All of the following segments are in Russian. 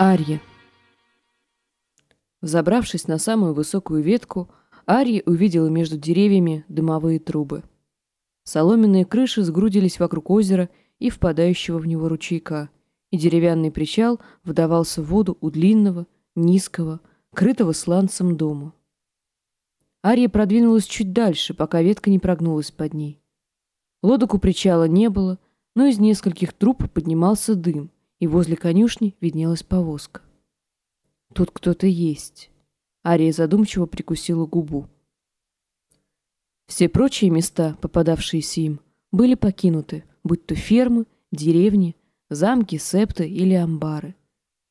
Арья. Забравшись на самую высокую ветку, Арья увидела между деревьями дымовые трубы. Соломенные крыши сгрудились вокруг озера и впадающего в него ручейка, и деревянный причал вдавался в воду у длинного, низкого, крытого сланцем дома. Ария продвинулась чуть дальше, пока ветка не прогнулась под ней. Лодок у причала не было, но из нескольких труб поднимался дым, и возле конюшни виднелась повозка. Тут кто-то есть. Ария задумчиво прикусила губу. Все прочие места, попадавшиеся им, были покинуты, будь то фермы, деревни, замки, септы или амбары.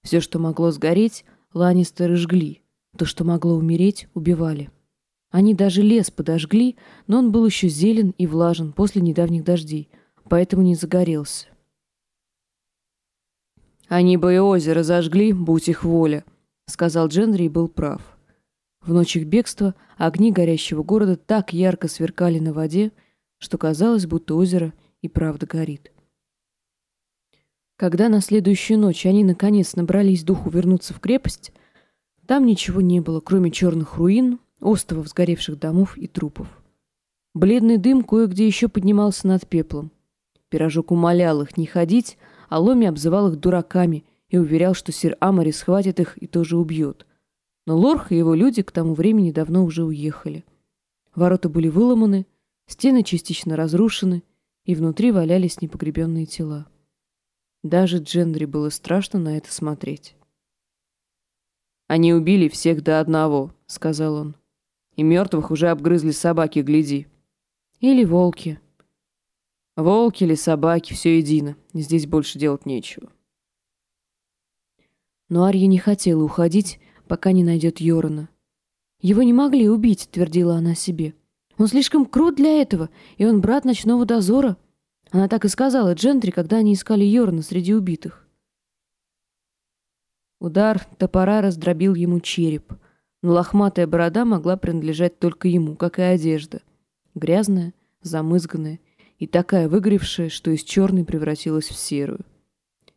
Все, что могло сгореть, Ланнистеры жгли, то, что могло умереть, убивали. Они даже лес подожгли, но он был еще зелен и влажен после недавних дождей, поэтому не загорелся. «Они бы и озеро зажгли, будь их воля», — сказал Дженри и был прав. В ночь их бегства огни горящего города так ярко сверкали на воде, что казалось, будто озеро и правда горит. Когда на следующую ночь они наконец набрались духу вернуться в крепость, там ничего не было, кроме черных руин, островов сгоревших домов и трупов. Бледный дым кое-где еще поднимался над пеплом. Пирожок умолял их не ходить, а Ломи обзывал их дураками и уверял, что сир Амари схватит их и тоже убьет. Но Лорх и его люди к тому времени давно уже уехали. Ворота были выломаны, стены частично разрушены, и внутри валялись непогребенные тела. Даже Джендри было страшно на это смотреть. «Они убили всех до одного», — сказал он. «И мертвых уже обгрызли собаки, гляди». «Или волки», Волки или собаки, все едино. Здесь больше делать нечего. Но Арья не хотела уходить, пока не найдет Йорона. «Его не могли убить», — твердила она себе. «Он слишком крут для этого, и он брат ночного дозора». Она так и сказала Джентри, когда они искали Йорона среди убитых. Удар топора раздробил ему череп, но лохматая борода могла принадлежать только ему, как и одежда. Грязная, замызганная и такая выгоревшая, что из черной превратилась в серую.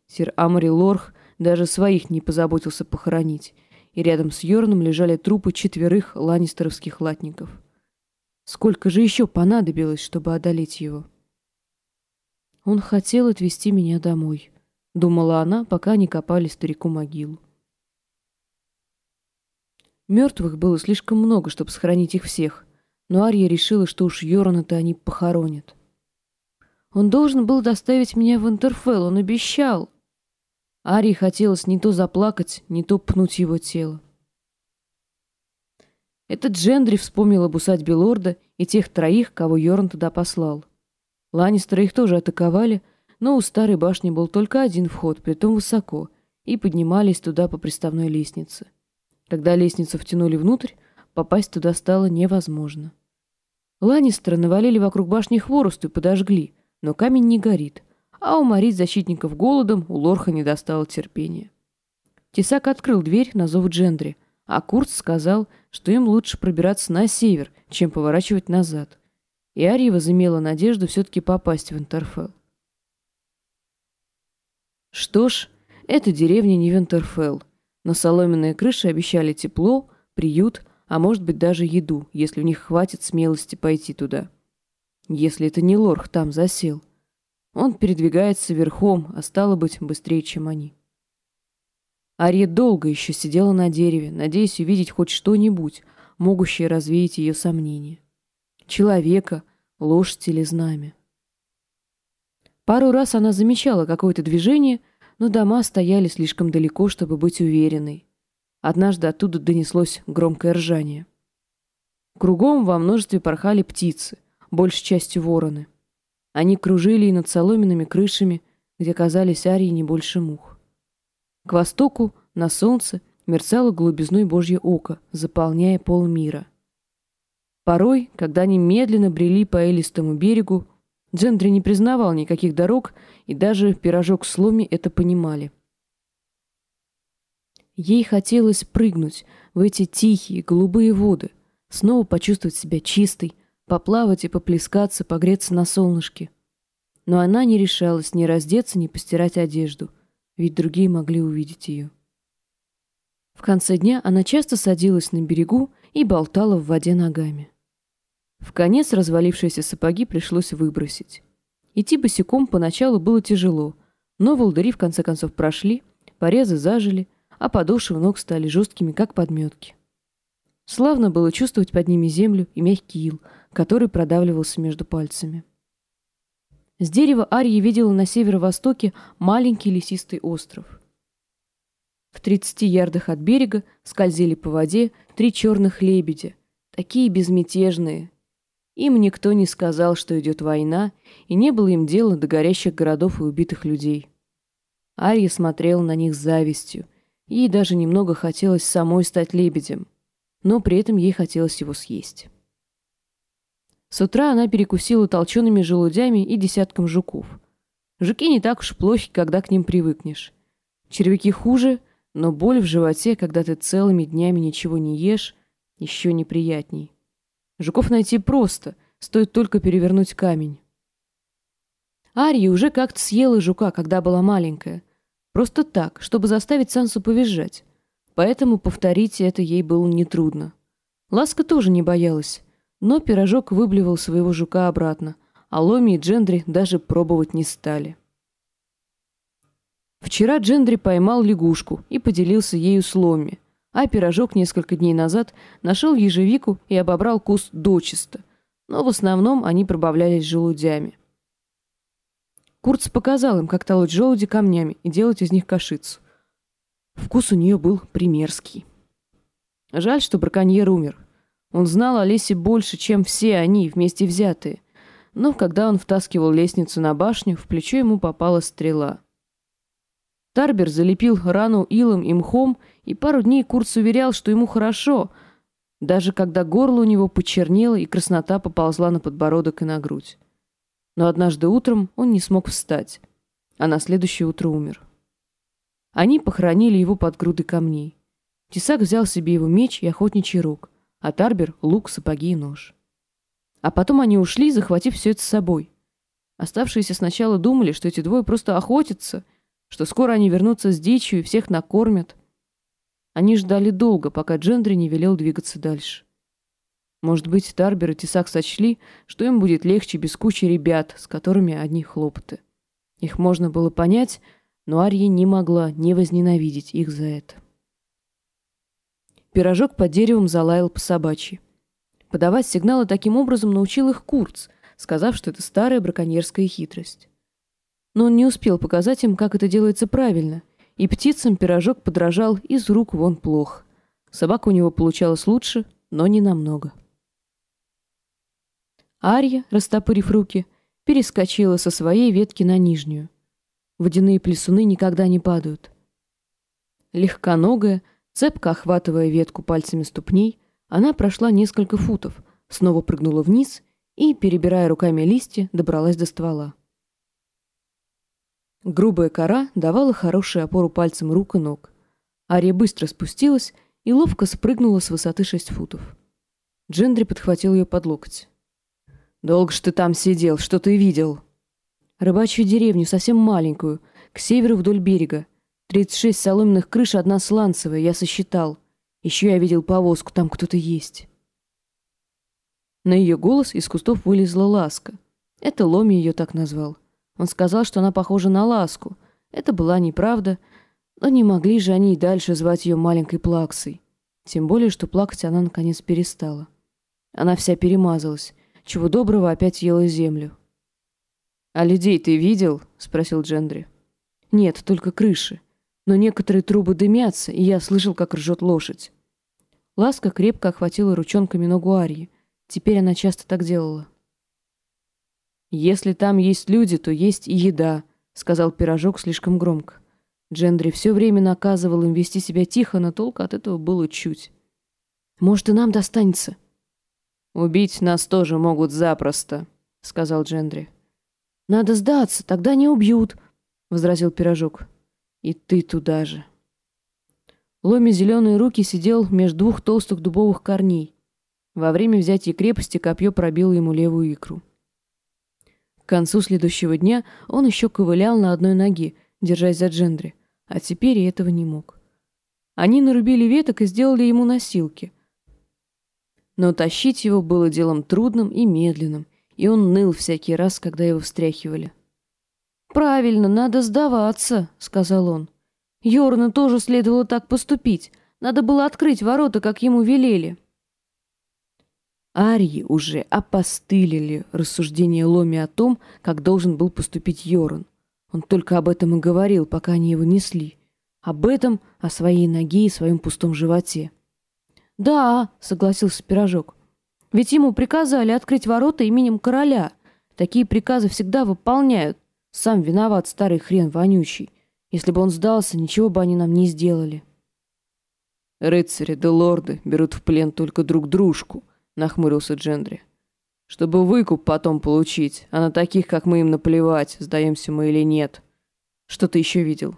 Сир Амари Лорх даже своих не позаботился похоронить, и рядом с Йорном лежали трупы четверых ланнистеровских латников. Сколько же еще понадобилось, чтобы одолеть его? Он хотел отвезти меня домой, думала она, пока не копали старику могилу. Мертвых было слишком много, чтобы сохранить их всех, но Ария решила, что уж Йорона-то они похоронят. Он должен был доставить меня в Интерфелл, он обещал. Арии хотелось не то заплакать, не то пнуть его тело. Этот Джендри вспомнил об усадьбе лорда и тех троих, кого Йорн туда послал. Ланнистеры их тоже атаковали, но у старой башни был только один вход, притом высоко, и поднимались туда по приставной лестнице. Когда лестницу втянули внутрь, попасть туда стало невозможно. Ланнистеры навалили вокруг башни хворосту и подожгли — но камень не горит, а уморить защитников голодом у Лорха не достало терпения. Тесак открыл дверь на зов Джендри, а Курт сказал, что им лучше пробираться на север, чем поворачивать назад. И Ария возымела надежду все-таки попасть в Интерфелл. Что ж, эта деревня не Винтерфелл, но соломенные крыши обещали тепло, приют, а может быть даже еду, если у них хватит смелости пойти туда если это не Лорх там засел. Он передвигается верхом, а стало быть, быстрее, чем они. Ария долго еще сидела на дереве, надеясь увидеть хоть что-нибудь, могущее развеять ее сомнения. Человека, лошадь или знамя. Пару раз она замечала какое-то движение, но дома стояли слишком далеко, чтобы быть уверенной. Однажды оттуда донеслось громкое ржание. Кругом во множестве порхали птицы — большей частью вороны. Они кружили и над соломенными крышами, где казались арии не больше мух. К востоку, на солнце, мерцало голубизной Божье око, заполняя полмира. Порой, когда они медленно брели по элистому берегу, Джендри не признавал никаких дорог, и даже пирожок с Ломи это понимали. Ей хотелось прыгнуть в эти тихие, голубые воды, снова почувствовать себя чистой, поплавать и поплескаться, погреться на солнышке. Но она не решалась ни раздеться, ни постирать одежду, ведь другие могли увидеть ее. В конце дня она часто садилась на берегу и болтала в воде ногами. В конец развалившиеся сапоги пришлось выбросить. Идти босиком поначалу было тяжело, но волдыри в конце концов прошли, порезы зажили, а подошвы ног стали жесткими, как подметки. Славно было чувствовать под ними землю и мягкий ил, который продавливался между пальцами. С дерева Арья видела на северо-востоке маленький лесистый остров. В 30 ярдах от берега скользили по воде три черных лебедя, такие безмятежные. Им никто не сказал, что идет война, и не было им дела до горящих городов и убитых людей. Арья смотрела на них с завистью. Ей даже немного хотелось самой стать лебедем но при этом ей хотелось его съесть. С утра она перекусила толчеными желудями и десятком жуков. Жуки не так уж плохи, когда к ним привыкнешь. Червяки хуже, но боль в животе, когда ты целыми днями ничего не ешь, еще неприятней. Жуков найти просто, стоит только перевернуть камень. Ария уже как-то съела жука, когда была маленькая. Просто так, чтобы заставить Сансу повизжать. Поэтому повторить это ей было нетрудно. Ласка тоже не боялась, но пирожок выблевал своего жука обратно, а Ломи и Джендри даже пробовать не стали. Вчера Джендри поймал лягушку и поделился ею с Ломи, а пирожок несколько дней назад нашел ежевику и обобрал куст дочисто, но в основном они пробавлялись желудями. Курц показал им, как толоть желуди камнями и делать из них кашицу. Вкус у нее был примерский. Жаль, что браконьер умер. Он знал о лесе больше, чем все они вместе взятые. Но когда он втаскивал лестницу на башню, в плечо ему попала стрела. Тарбер залепил рану илом и мхом, и пару дней Курц уверял, что ему хорошо, даже когда горло у него почернело и краснота поползла на подбородок и на грудь. Но однажды утром он не смог встать, а на следующее утро умер. Они похоронили его под грудой камней. Тесак взял себе его меч и охотничий рог, а Тарбер — лук, сапоги и нож. А потом они ушли, захватив все это с собой. Оставшиеся сначала думали, что эти двое просто охотятся, что скоро они вернутся с дичью и всех накормят. Они ждали долго, пока Джендри не велел двигаться дальше. Может быть, Тарбер и Тесак сочли, что им будет легче без кучи ребят, с которыми одни хлопоты. Их можно было понять, но Арья не могла не возненавидеть их за это. Пирожок под деревом залаял по собачьи. Подавать сигналы таким образом научил их Курц, сказав, что это старая браконьерская хитрость. Но он не успел показать им, как это делается правильно, и птицам пирожок подражал из рук вон плохо. Собака у него получалась лучше, но не намного. Арья, растопырив руки, перескочила со своей ветки на нижнюю. Водяные плесуны никогда не падают. Легконогая, цепко охватывая ветку пальцами ступней, она прошла несколько футов, снова прыгнула вниз и, перебирая руками листья, добралась до ствола. Грубая кора давала хорошую опору пальцам рук и ног. Ария быстро спустилась и ловко спрыгнула с высоты шесть футов. Джендри подхватил ее под локоть. «Долго ж ты там сидел, что ты видел?» Рыбачью деревню, совсем маленькую, к северу вдоль берега. 36 соломенных крыш, одна сланцевая, я сосчитал. Еще я видел повозку, там кто-то есть. На ее голос из кустов вылезла Ласка. Это Ломи ее так назвал. Он сказал, что она похожа на Ласку. Это была неправда, но не могли же они и дальше звать ее маленькой плаксой. Тем более, что плакать она наконец перестала. Она вся перемазалась. Чего доброго опять ела землю. «А людей ты видел?» — спросил Джендри. «Нет, только крыши. Но некоторые трубы дымятся, и я слышал, как ржет лошадь». Ласка крепко охватила ручонками ногу Арьи. Теперь она часто так делала. «Если там есть люди, то есть и еда», — сказал пирожок слишком громко. Джендри все время наказывал им вести себя тихо, но толка от этого было чуть. «Может, и нам достанется?» «Убить нас тоже могут запросто», — сказал Джендри. «Надо сдаться, тогда не убьют», — возразил Пирожок. «И ты туда же». Ломи зеленые руки сидел между двух толстых дубовых корней. Во время взятия крепости копье пробило ему левую икру. К концу следующего дня он еще ковылял на одной ноге, держась за джендри, а теперь и этого не мог. Они нарубили веток и сделали ему носилки. Но тащить его было делом трудным и медленным, и он ныл всякий раз, когда его встряхивали. «Правильно, надо сдаваться», — сказал он. Йорну тоже следовало так поступить. Надо было открыть ворота, как ему велели. Арии уже опостылили рассуждения Ломи о том, как должен был поступить Йорн. Он только об этом и говорил, пока они его несли. Об этом, о своей ноге и своем пустом животе. «Да», — согласился Пирожок. «Ведь ему приказали открыть ворота именем короля. Такие приказы всегда выполняют. Сам виноват старый хрен вонючий. Если бы он сдался, ничего бы они нам не сделали». «Рыцари да лорды берут в плен только друг дружку», — нахмурился Джендри. «Чтобы выкуп потом получить, а на таких, как мы, им наплевать, сдаемся мы или нет. Что ты еще видел?»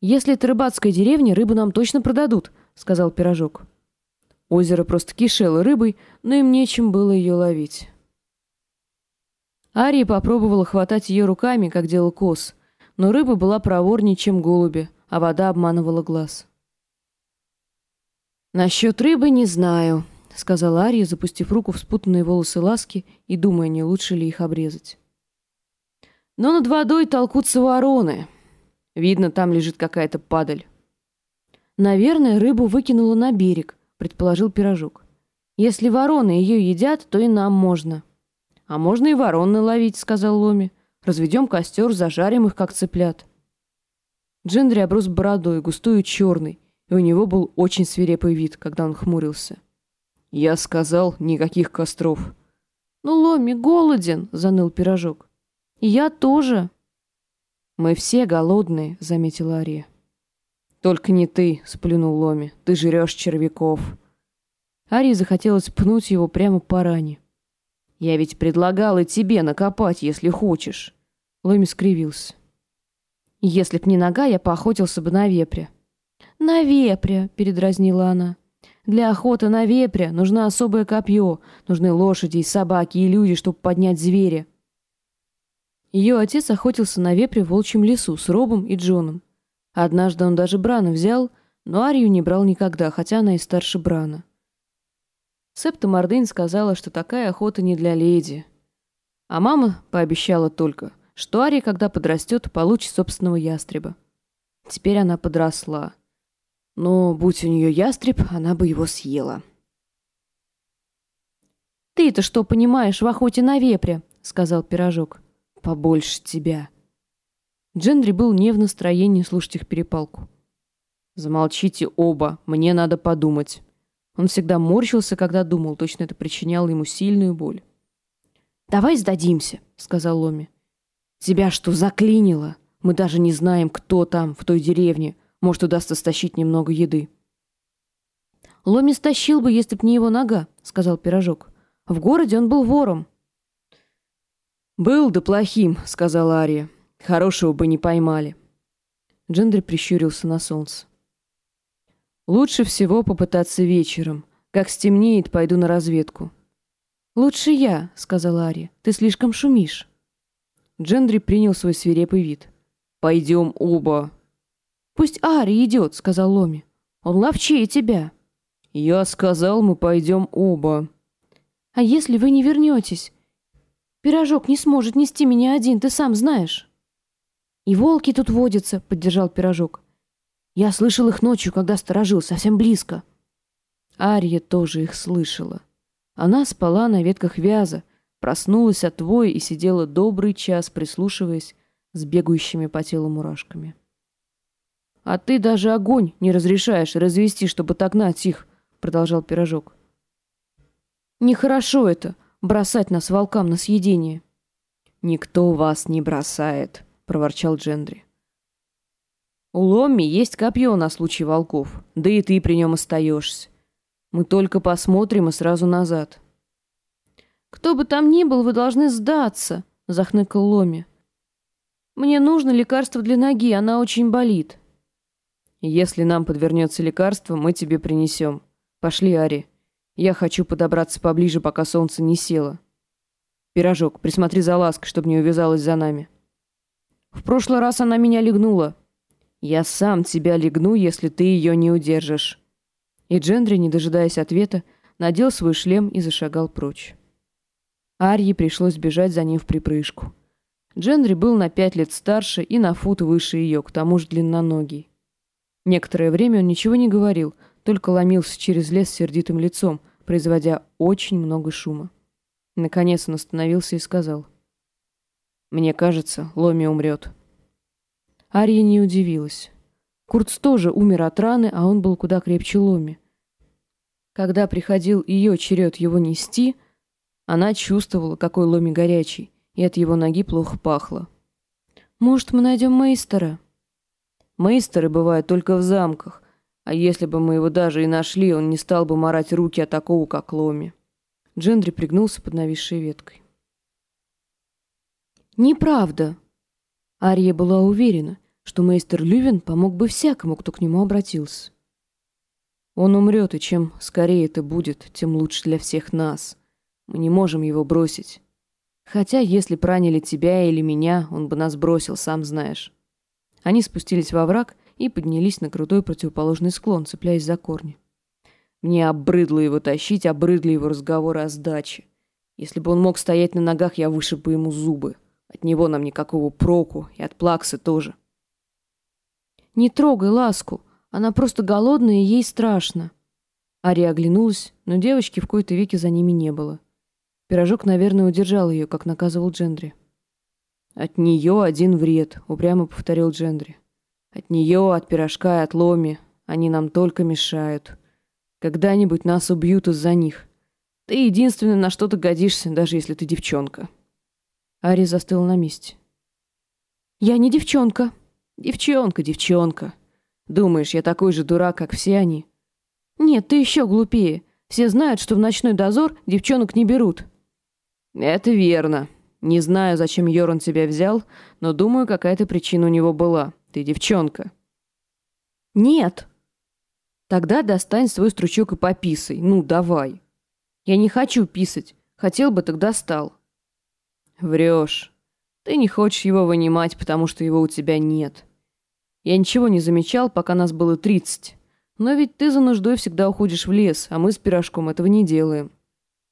«Если это рыбацкая деревня, рыбу нам точно продадут», — сказал Пирожок. Озеро просто кишело рыбой, но им нечем было ее ловить. Ария попробовала хватать ее руками, как делал Кос, но рыба была проворнее, чем голуби, а вода обманывала глаз. «Насчет рыбы не знаю», — сказала Ария, запустив руку в спутанные волосы Ласки и думая, не лучше ли их обрезать. «Но над водой толкутся вороны. Видно, там лежит какая-то падаль». «Наверное, рыбу выкинула на берег», — предположил Пирожок. «Если вороны ее едят, то и нам можно». «А можно и вороны ловить», — сказал Ломи. «Разведем костер, зажарим их, как цыплят». Джендри оброс бородой, густой и черный, и у него был очень свирепый вид, когда он хмурился. «Я сказал, никаких костров». «Ну, Ломи голоден», — заныл пирожок. «И я тоже». «Мы все голодные», — заметила Ария. «Только не ты», — сплюнул Ломи. «Ты жрешь червяков». Арии захотелось пнуть его прямо по ране. «Я ведь предлагал и тебе накопать, если хочешь». Ломи скривился. «Если б не нога, я поохотился бы на вепре». «На вепря», — передразнила она. «Для охоты на вепря нужно особое копье, нужны лошади и собаки и люди, чтобы поднять зверя». Ее отец охотился на вепре в волчьем лесу с Робом и Джоном. Однажды он даже Брана взял, но Арию не брал никогда, хотя она и старше Брана. Септа Мордейн сказала, что такая охота не для леди. А мама пообещала только, что Ария, когда подрастет, получит собственного ястреба. Теперь она подросла. Но, будь у нее ястреб, она бы его съела. «Ты-то что понимаешь в охоте на вепря?» — сказал Пирожок. «Побольше тебя». Джендри был не в настроении слушать их перепалку. «Замолчите оба, мне надо подумать». Он всегда морщился, когда думал, точно это причиняло ему сильную боль. «Давай сдадимся», — сказал Ломи. «Тебя что, заклинило? Мы даже не знаем, кто там, в той деревне. Может, удастся стащить немного еды». «Ломи стащил бы, если б не его нога», — сказал Пирожок. «В городе он был вором». «Был да плохим», — сказала Ария. «Хорошего бы не поймали». Джендри прищурился на солнце. «Лучше всего попытаться вечером. Как стемнеет, пойду на разведку». «Лучше я», — сказала Ария. «Ты слишком шумишь». Джендри принял свой свирепый вид. «Пойдем оба», «Пусть Ари идет», — сказал Ломи. «Он ловчее тебя». «Я сказал, мы пойдем оба». «А если вы не вернетесь? Пирожок не сможет нести меня один, ты сам знаешь». «И волки тут водятся», — поддержал Пирожок. «Я слышал их ночью, когда сторожил, совсем близко». Ария тоже их слышала. Она спала на ветках вяза, проснулась от воя и сидела добрый час, прислушиваясь с бегающими по телу мурашками. «А ты даже огонь не разрешаешь развести, чтобы отогнать их», — продолжал Пирожок. «Нехорошо это — бросать нас волкам на съедение». «Никто вас не бросает», — проворчал Джендри. «У Ломми есть копье на случай волков, да и ты при нем остаешься. Мы только посмотрим и сразу назад». «Кто бы там ни был, вы должны сдаться», — захныкал Ломи. «Мне нужно лекарство для ноги, она очень болит». Если нам подвернется лекарство, мы тебе принесем. Пошли, Ари. Я хочу подобраться поближе, пока солнце не село. Пирожок, присмотри за лаской, чтобы не увязалась за нами. В прошлый раз она меня легнула. «Я сам тебя легну, если ты ее не удержишь». И Джендри, не дожидаясь ответа, надел свой шлем и зашагал прочь. Арье пришлось бежать за ним в припрыжку. Джендри был на пять лет старше и на фут выше ее, к тому же длинноногий. Некоторое время он ничего не говорил, только ломился через лес сердитым лицом, производя очень много шума. Наконец он остановился и сказал. «Мне кажется, Ломи умрет». Ария не удивилась. Курц тоже умер от раны, а он был куда крепче Ломи. Когда приходил ее черед его нести, она чувствовала, какой Ломи горячий, и от его ноги плохо пахло. «Может, мы найдем мейстера?» «Мейстеры бывают только в замках, а если бы мы его даже и нашли, он не стал бы марать руки от такого, как Ломи». Джендри пригнулся под нависшей веткой. «Неправда!» Ария была уверена, что мейстер Лювин помог бы всякому, кто к нему обратился. «Он умрет, и чем скорее это будет, тем лучше для всех нас. Мы не можем его бросить. Хотя, если проняли тебя или меня, он бы нас бросил, сам знаешь». Они спустились во враг и поднялись на крутой противоположный склон, цепляясь за корни. Мне обрыдло его тащить, обрыдли его разговоры о сдаче. Если бы он мог стоять на ногах, я вышиб бы ему зубы. От него нам никакого проку, и от плаксы тоже. «Не трогай ласку, она просто голодная и ей страшно». Ария оглянулась, но девочки в кои-то веки за ними не было. Пирожок, наверное, удержал ее, как наказывал Джендри. «От нее один вред», — упрямо повторил Джендри. «От нее, от пирожка и от ломи. Они нам только мешают». Когда-нибудь нас убьют из-за них. Ты единственный на что-то годишься, даже если ты девчонка. Ари застыл на месте. Я не девчонка. Девчонка, девчонка. Думаешь, я такой же дурак, как все они? Нет, ты еще глупее. Все знают, что в ночной дозор девчонок не берут. Это верно. Не знаю, зачем Йоран тебя взял, но думаю, какая-то причина у него была. Ты девчонка. Нет, Тогда достань свой стручок и пописай. Ну, давай. Я не хочу писать. Хотел бы, тогда стал. Врешь. Ты не хочешь его вынимать, потому что его у тебя нет. Я ничего не замечал, пока нас было тридцать. Но ведь ты за нуждой всегда уходишь в лес, а мы с пирожком этого не делаем.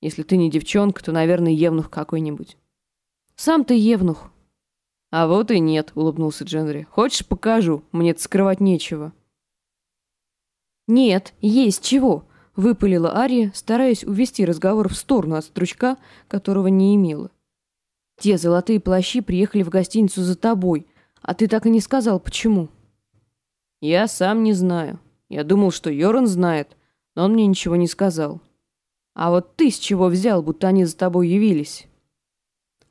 Если ты не девчонка, то, наверное, евнух какой-нибудь. Сам ты евнух. А вот и нет, улыбнулся Дженри. Хочешь, покажу? Мне-то скрывать нечего. «Нет, есть чего!» — выпалила Ария, стараясь увести разговор в сторону от стручка, которого не имела. «Те золотые плащи приехали в гостиницу за тобой, а ты так и не сказал, почему». «Я сам не знаю. Я думал, что Йоран знает, но он мне ничего не сказал. А вот ты с чего взял, будто они за тобой явились?»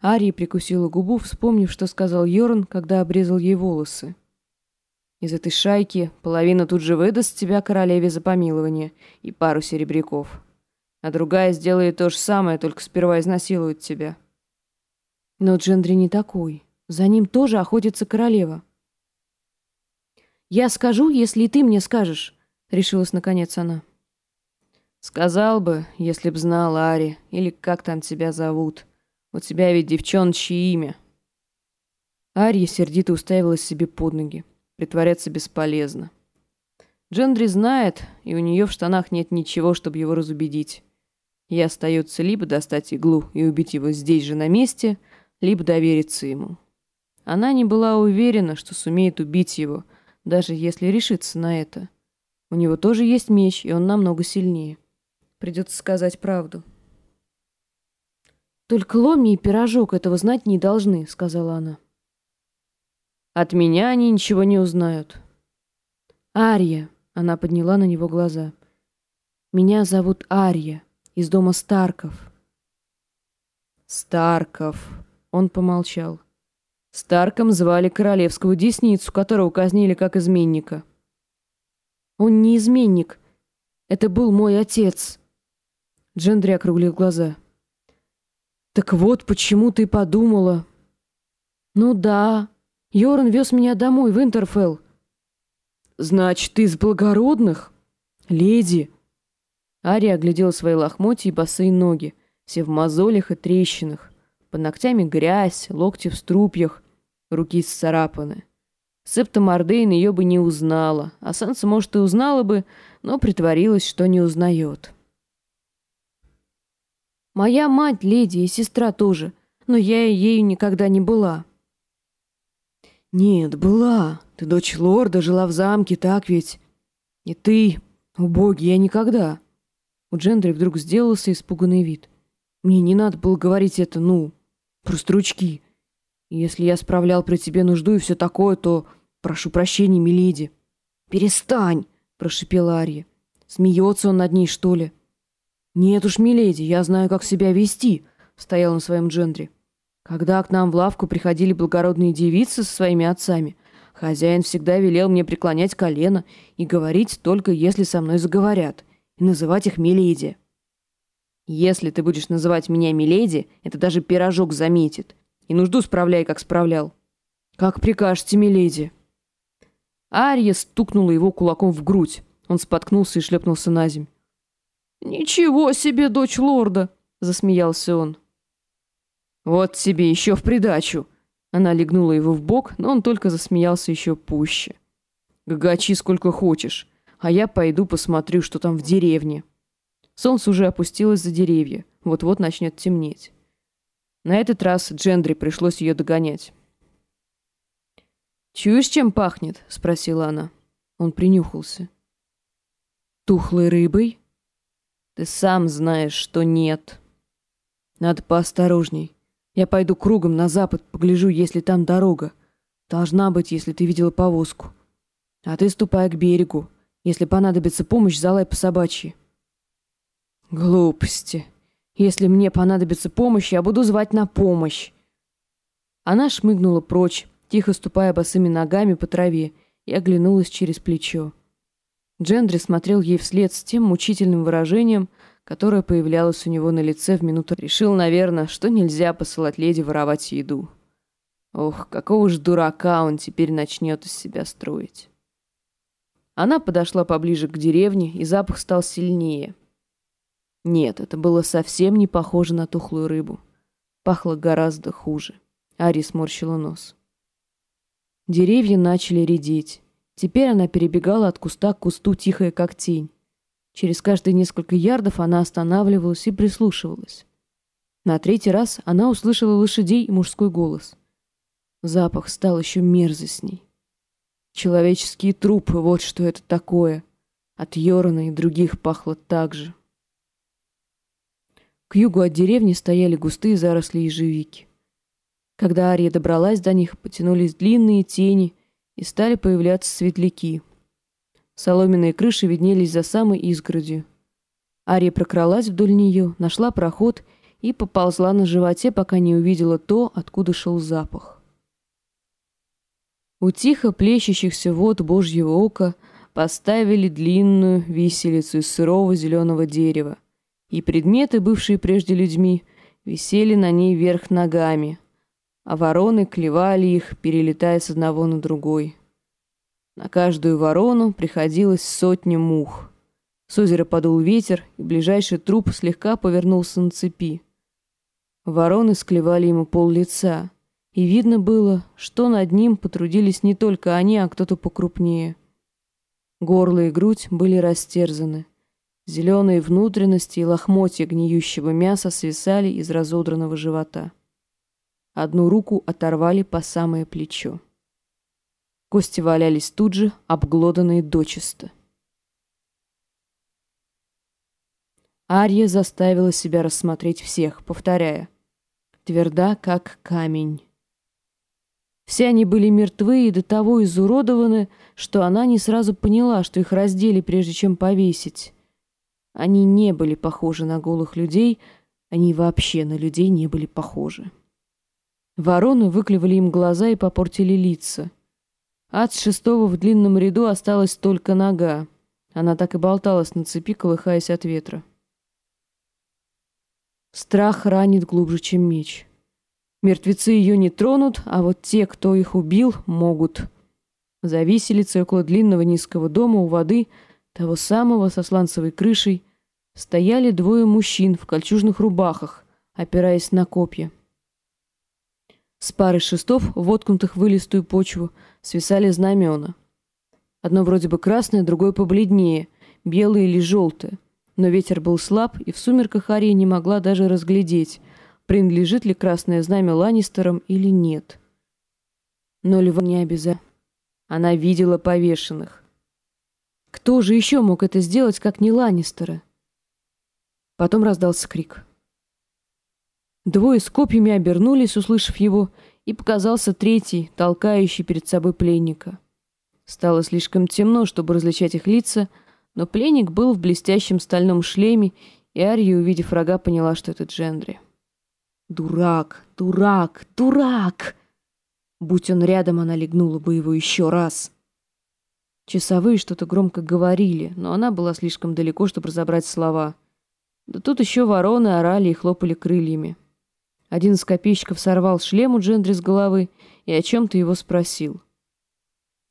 Ария прикусила губу, вспомнив, что сказал Йоран, когда обрезал ей волосы. Из этой шайки половина тут же выдаст тебя королеве за помилование и пару серебряков. А другая сделает то же самое, только сперва изнасилует тебя. Но Джендри не такой. За ним тоже охотится королева. «Я скажу, если ты мне скажешь», — решилась наконец она. «Сказал бы, если б знал Ари, или как там тебя зовут. У тебя ведь девчончье имя». Ария сердито уставилась себе под ноги. Притворяться бесполезно. Джендри знает, и у нее в штанах нет ничего, чтобы его разубедить. Ей остается либо достать иглу и убить его здесь же на месте, либо довериться ему. Она не была уверена, что сумеет убить его, даже если решится на это. У него тоже есть меч, и он намного сильнее. Придется сказать правду. «Только Ломи и Пирожок этого знать не должны», — сказала она. От меня они ничего не узнают. Ария, она подняла на него глаза. Меня зовут Ария, из дома Старков. Старков. Он помолчал. Старком звали королевскую десницу, которого казнили как изменника. Он не изменник. Это был мой отец. Джендри округлил глаза. Так вот, почему ты подумала. Ну да, Йоран вез меня домой, в Интерфелл. Значит, ты из благородных? Леди. Ария оглядела свои лохмотья и босые ноги, все в мозолях и трещинах. Под ногтями грязь, локти в струпьях, руки сцарапаны. Септа Мордейн ее бы не узнала, а Санса, может, и узнала бы, но притворилась, что не узнает. Моя мать леди и сестра тоже, но я ею никогда не была. Нет, была. Ты дочь лорда, жила в замке, так ведь? И ты, убогий, я никогда. У Джендри вдруг сделался испуганный вид. Мне не надо было говорить это, ну, про стручки. Если я справлял при тебе нужду и все такое, то прошу прощения, миледи. Перестань, прошипела Ария. Смеется он над ней, что ли? Нет уж, миледи, я знаю, как себя вести, стоял на своем Джендри. Когда к нам в лавку приходили благородные девицы со своими отцами, хозяин всегда велел мне преклонять колено и говорить только если со мной заговорят, и называть их миледи. Если ты будешь называть меня миледи, это даже пирожок заметит. И нужду справляй, как справлял. Как прикажете, миледи. Ария стукнула его кулаком в грудь. Он споткнулся и шлепнулся на земь. «Ничего себе, дочь лорда!» — засмеялся он. «Вот тебе еще в придачу!» Она легнула его в бок, но он только засмеялся еще пуще. «Гагачи сколько хочешь, а я пойду посмотрю, что там в деревне». Солнце уже опустилось за деревья. Вот-вот начнет темнеть. На этот раз Джендри пришлось ее догонять. «Чуешь, чем пахнет?» — спросила она. Он принюхался. «Тухлой рыбой?» «Ты сам знаешь, что нет». «Надо поосторожней. Я пойду кругом на запад, погляжу, есть ли там дорога. Должна быть, если ты видела повозку. А ты ступай к берегу. Если понадобится помощь, залай по собачьи». Глупости. Если мне понадобится помощь, я буду звать на помощь. Она шмыгнула прочь, тихо ступая босыми ногами по траве, и оглянулась через плечо. Джендри смотрел ей вслед с тем мучительным выражением, которое появлялось у него на лице в минуту. Решил, наверное, что нельзя посылать леди воровать еду. Ох, какого ж дурака он теперь начнет из себя строить. Она подошла поближе к деревне, и запах стал сильнее. Нет, это было совсем не похоже на тухлую рыбу. Пахло гораздо хуже. Ари сморщила нос. Деревья начали редеть. Теперь она перебегала от куста к кусту, тихая как тень. Через каждые несколько ярдов она останавливалась и прислушивалась. На третий раз она услышала лошадей и мужской голос. Запах стал еще мерзостней. Человеческие трупы, вот что это такое. От Йорона и других пахло так же. К югу от деревни стояли густые заросли ежевики. Когда Ария добралась до них, потянулись длинные тени и стали появляться светляки. Соломенные крыши виднелись за самой изгородью. Ария прокралась вдоль нее, нашла проход и поползла на животе, пока не увидела то, откуда шел запах. У тихо плещущихся вод Божьего ока поставили длинную виселицу из сырого зеленого дерева и предметы, бывшие прежде людьми, висели на ней вверх ногами, а вороны клевали их, перелетая с одного на другой. На каждую ворону приходилось сотня мух. С озера подул ветер, и ближайший труп слегка повернулся на цепи. Вороны склевали ему пол лица, и видно было, что над ним потрудились не только они, а кто-то покрупнее. Горло и грудь были растерзаны. Зеленые внутренности и лохмотья гниющего мяса свисали из разодранного живота. Одну руку оторвали по самое плечо. Кости валялись тут же, обглоданные дочисто. Ария заставила себя рассмотреть всех, повторяя. Тверда, как камень. Все они были мертвы и до того изуродованы, что она не сразу поняла, что их раздели, прежде чем повесить. Они не были похожи на голых людей, они вообще на людей не были похожи. Вороны выклевали им глаза и попортили лица. От шестого в длинном ряду осталась только нога. Она так и болталась на цепи, колыхаясь от ветра. Страх ранит глубже, чем меч. Мертвецы ее не тронут, а вот те, кто их убил, могут. За виселицей около длинного низкого дома у воды — того самого со сланцевой крышей, стояли двое мужчин в кольчужных рубахах, опираясь на копья. С пары шестов, воткнутых в вылистую почву, свисали знамена. Одно вроде бы красное, другое побледнее, белое или желтое. Но ветер был слаб, и в сумерках Ария не могла даже разглядеть, принадлежит ли красное знамя Ланнистерам или нет. Но Льва не обязательно. Она видела повешенных. Кто же еще мог это сделать, как не Ланнистеры? Потом раздался крик. Двое с копьями обернулись, услышав его, и показался третий, толкающий перед собой пленника. Стало слишком темно, чтобы различать их лица, но пленник был в блестящем стальном шлеме, и Ария, увидев врага, поняла, что это Джендри. «Дурак! Дурак! Дурак!» Будь он рядом, она легнула бы его еще раз. Часовые что-то громко говорили, но она была слишком далеко, чтобы разобрать слова. Да тут еще вороны орали и хлопали крыльями. Один из копейщиков сорвал шлем у Джендри с головы и о чем-то его спросил.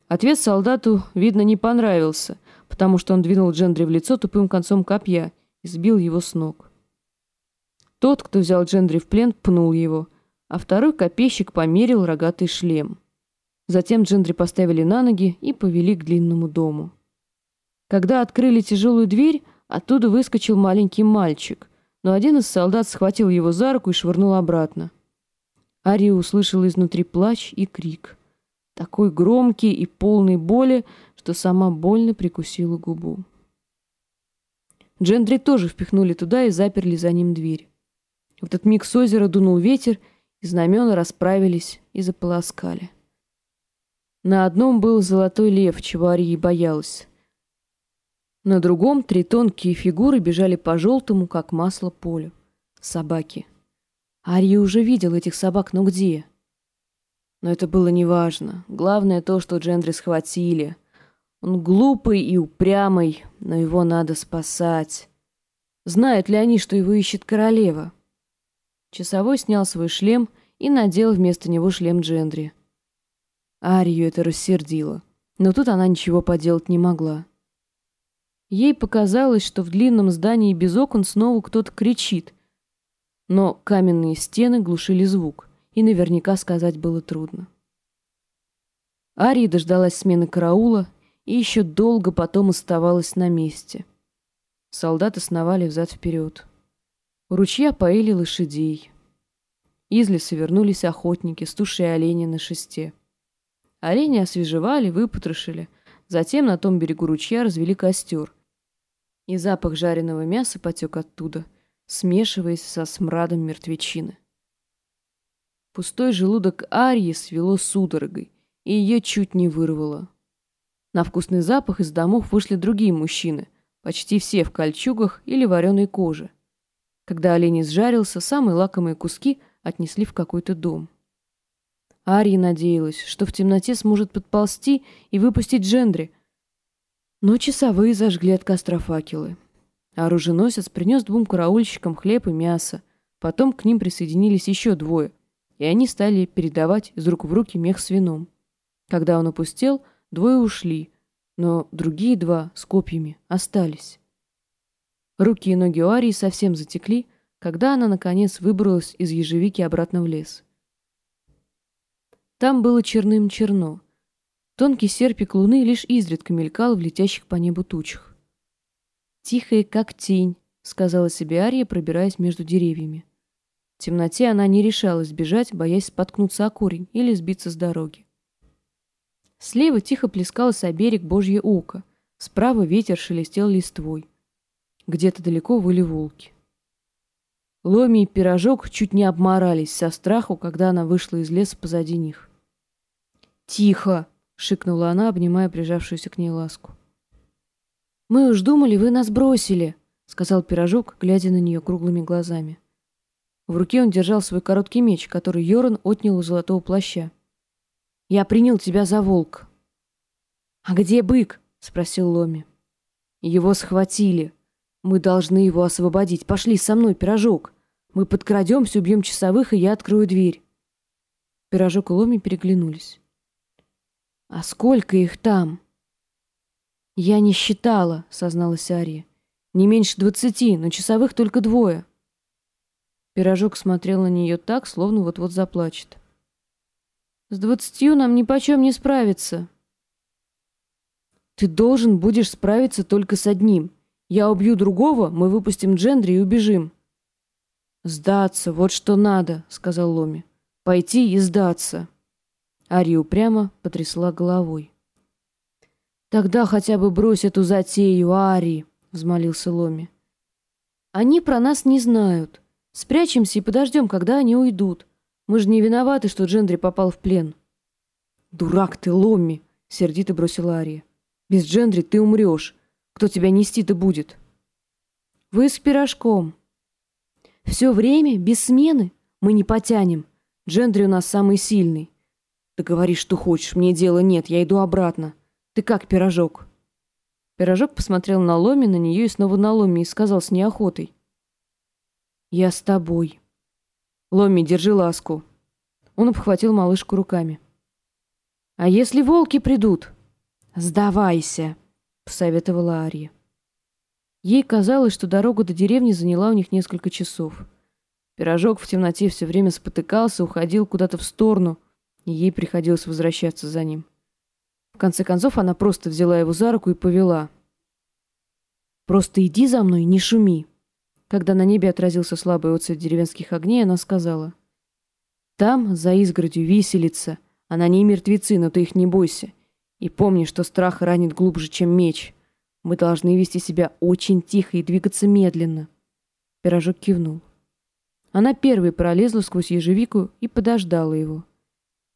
Ответ солдату, видно, не понравился, потому что он двинул Джендри в лицо тупым концом копья и сбил его с ног. Тот, кто взял Джендри в плен, пнул его, а второй копейщик померил рогатый шлем. Затем Джендри поставили на ноги и повели к длинному дому. Когда открыли тяжелую дверь, оттуда выскочил маленький мальчик но один из солдат схватил его за руку и швырнул обратно. Ария услышала изнутри плач и крик. Такой громкий и полный боли, что сама больно прикусила губу. Джендри тоже впихнули туда и заперли за ним дверь. В этот миг с озера дунул ветер, и знамена расправились и заполоскали. На одном был золотой лев, чего Ария боялась. На другом три тонкие фигуры бежали по желтому, как масло, полю. Собаки. Ария уже видел этих собак, но где? Но это было неважно. Главное то, что Джендри схватили. Он глупый и упрямый, но его надо спасать. Знают ли они, что его ищет королева? Часовой снял свой шлем и надел вместо него шлем Джендри. Арию это рассердило, но тут она ничего поделать не могла. Ей показалось, что в длинном здании без окон снова кто-то кричит. Но каменные стены глушили звук, и наверняка сказать было трудно. Ария дождалась смены караула и еще долго потом оставалась на месте. Солдаты сновали взад-вперед. Ручья поили лошадей. Из леса вернулись охотники с тушей оленя на шесте. Олени освежевали, выпотрошили. Затем на том берегу ручья развели костер, и запах жареного мяса потек оттуда, смешиваясь со смрадом мертвечины. Пустой желудок Арьи свело судорогой, и ее чуть не вырвало. На вкусный запах из домов вышли другие мужчины, почти все в кольчугах или вареной коже. Когда олень изжарился, самые лакомые куски отнесли в какой-то дом. Ария надеялась, что в темноте сможет подползти и выпустить Джендри, но часовые зажгли от костра факелы. Оруженосец принес двум караульщикам хлеб и мясо. Потом к ним присоединились еще двое, и они стали передавать из рук в руки мех с вином. Когда он опустел, двое ушли, но другие два с копьями остались. Руки и ноги у Арии совсем затекли, когда она, наконец, выбралась из ежевики обратно в лес. Там было черным-черно. Тонкий серпик луны лишь изредка мелькал в летящих по небу тучах. «Тихая, как тень», — сказала себе Ария, пробираясь между деревьями. В темноте она не решалась бежать, боясь споткнуться о корень или сбиться с дороги. Слева тихо плескалось о берег Божье око, справа ветер шелестел листвой. Где-то далеко выли волки. Ломи и пирожок чуть не обморались со страху, когда она вышла из леса позади них. «Тихо!» шикнула она, обнимая прижавшуюся к ней ласку. «Мы уж думали, вы нас бросили», — сказал пирожок, глядя на нее круглыми глазами. В руке он держал свой короткий меч, который Йоран отнял у золотого плаща. «Я принял тебя за волк». «А где бык?» — спросил Ломи. «Его схватили. Мы должны его освободить. Пошли со мной, пирожок. Мы подкрадемся, убьем часовых, и я открою дверь». Пирожок и Ломи переглянулись. «А сколько их там?» «Я не считала», — созналась Ария. «Не меньше двадцати, но часовых только двое». Пирожок смотрел на нее так, словно вот-вот заплачет. С двадцатью нам ни почем не справиться. Ты должен будешь справиться только с одним. Я убью другого, мы выпустим Джендри и убежим. Сдаться, вот что надо, сказал Ломи. Пойти и сдаться. Ария упрямо потрясла головой. «Тогда хотя бы брось эту затею, Ари!» — взмолился Ломи. «Они про нас не знают. Спрячемся и подождем, когда они уйдут. Мы же не виноваты, что Джендри попал в плен». «Дурак ты, Ломи!» — сердито бросила Ария. «Без Джендри ты умрешь. Кто тебя нести-то будет?» «Вы с пирожком. Все время, без смены, мы не потянем. Джендри у нас самый сильный. Ты говоришь, что хочешь, мне дела нет, я иду обратно. Ты как, пирожок?» Пирожок посмотрел на Ломи, на нее и снова на Ломи и сказал с неохотой. «Я с тобой». «Ломи, держи ласку». Он обхватил малышку руками. «А если волки придут?» «Сдавайся», — посоветовала Ария. Ей казалось, что дорога до деревни заняла у них несколько часов. Пирожок в темноте все время спотыкался, уходил куда-то в сторону, и ей приходилось возвращаться за ним. В конце концов, она просто взяла его за руку и повела. «Просто иди за мной, не шуми». Когда на небе отразился слабый отцвет деревенских огней, она сказала. «Там, за изгородью, виселица. Она не мертвецы, но ты их не бойся. И помни, что страх ранит глубже, чем меч. Мы должны вести себя очень тихо и двигаться медленно». Пирожок кивнул. Она первой пролезла сквозь ежевику и подождала его.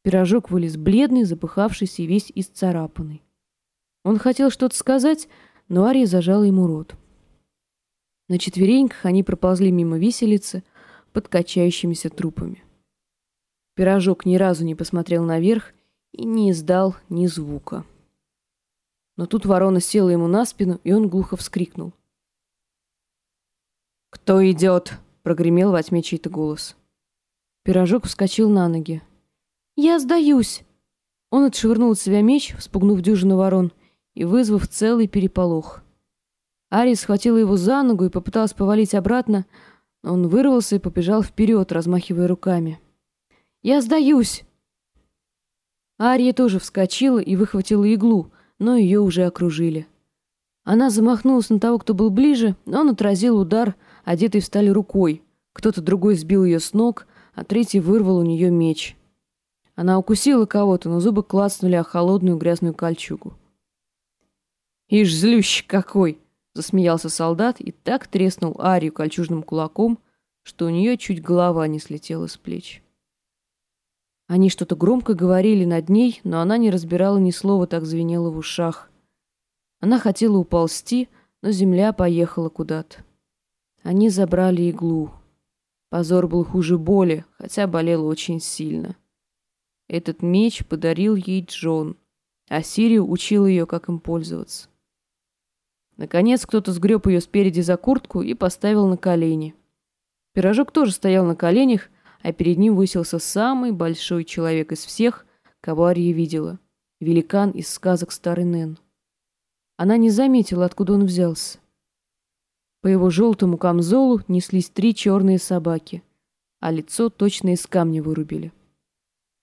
Пирожок вылез бледный, запыхавшийся и весь исцарапанный. Он хотел что-то сказать, но Ария зажала ему рот. На четвереньках они проползли мимо виселицы под качающимися трупами. Пирожок ни разу не посмотрел наверх и не издал ни звука. Но тут ворона села ему на спину, и он глухо вскрикнул. «Кто идет?» — прогремел во тьме чей-то голос. Пирожок вскочил на ноги. «Я сдаюсь!» Он отшвырнул от себя меч, вспугнув дюжину ворон, и вызвав целый переполох. Ари схватила его за ногу и попыталась повалить обратно, но он вырвался и побежал вперед, размахивая руками. «Я сдаюсь!» Ария тоже вскочила и выхватила иглу, но ее уже окружили. Она замахнулась на того, кто был ближе, но он отразил удар, одетый в сталь рукой. Кто-то другой сбил ее с ног, а третий вырвал у нее меч. Она укусила кого-то, но зубы клацнули о холодную грязную кольчугу. «Ишь, злющий какой!» — засмеялся солдат и так треснул Арию кольчужным кулаком, что у нее чуть голова не слетела с плеч. Они что-то громко говорили над ней, но она не разбирала ни слова, так звенело в ушах. Она хотела уползти, но земля поехала куда-то. Они забрали иглу. Позор был хуже боли, хотя болела очень сильно. Этот меч подарил ей Джон, а Сирию учил ее, как им пользоваться. Наконец кто-то сгреб ее спереди за куртку и поставил на колени. Пирожок тоже стоял на коленях, а перед ним высился самый большой человек из всех, кого Ария видела. Великан из сказок Старый Нэн. Она не заметила, откуда он взялся. По его желтому камзолу неслись три черные собаки, а лицо точно из камня вырубили.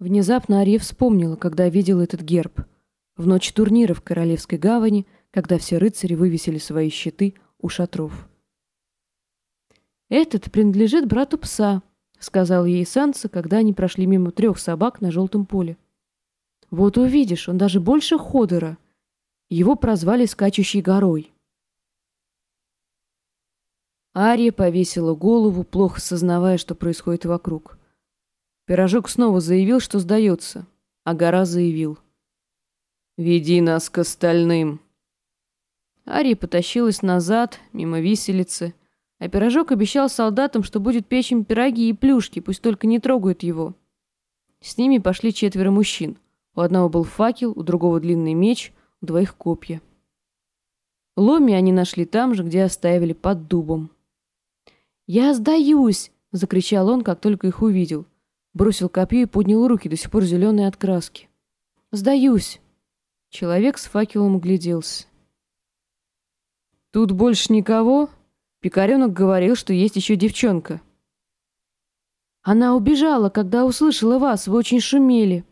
Внезапно Ария вспомнила, когда видела этот герб. В ночь турнира в Королевской гавани, когда все рыцари вывесили свои щиты у шатров. «Этот принадлежит брату пса», сказал ей Санса, когда они прошли мимо трех собак на желтом поле. Вот увидишь, он даже больше Ходора. Его прозвали скачущей горой. Ария повесила голову, плохо сознавая, что происходит вокруг. Пирожок снова заявил, что сдается, а гора заявил. «Веди нас к остальным». Ария потащилась назад, мимо виселицы, а пирожок обещал солдатам, что будет печь им пироги и плюшки, пусть только не трогают его. С ними пошли четверо мужчин. У одного был факел, у другого длинный меч, у двоих копья. Ломи они нашли там же, где оставили под дубом. «Я сдаюсь!» — закричал он, как только их увидел. Бросил копье и поднял руки, до сих пор зеленые от краски. «Сдаюсь!» Человек с факелом угляделся. «Тут больше никого?» Пикаренок говорил, что есть еще девчонка. Она убежала, когда услышала вас, вы очень шумели.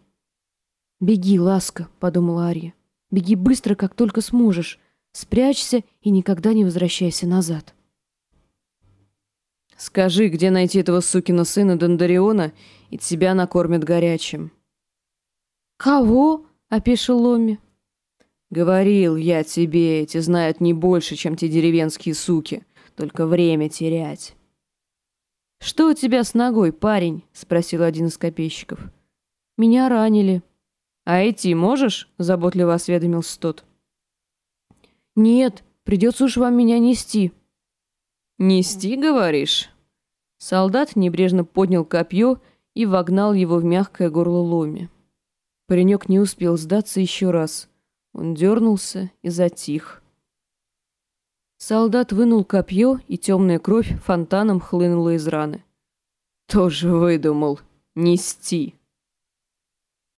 «Беги, ласка», — подумала Ария. «Беги быстро, как только сможешь. Спрячься и никогда не возвращайся назад». «Скажи, где найти этого сукина сына Дондариона, и тебя накормят горячим». «Кого?» — опешил Ломи. «Говорил я тебе, эти знают не больше, чем те деревенские суки. Только время терять». «Что у тебя с ногой, парень?» — спросил один из копейщиков. «Меня ранили». «А идти можешь?» — заботливо осведомился тот. «Нет, придется уж вам меня нести». «Нести, говоришь?» Солдат небрежно поднял копье и вогнал его в мягкое горло ломи. Паренек не успел сдаться еще раз. Он дернулся и затих. Солдат вынул копье, и темная кровь фонтаном хлынула из раны. «Тоже выдумал. Нести!»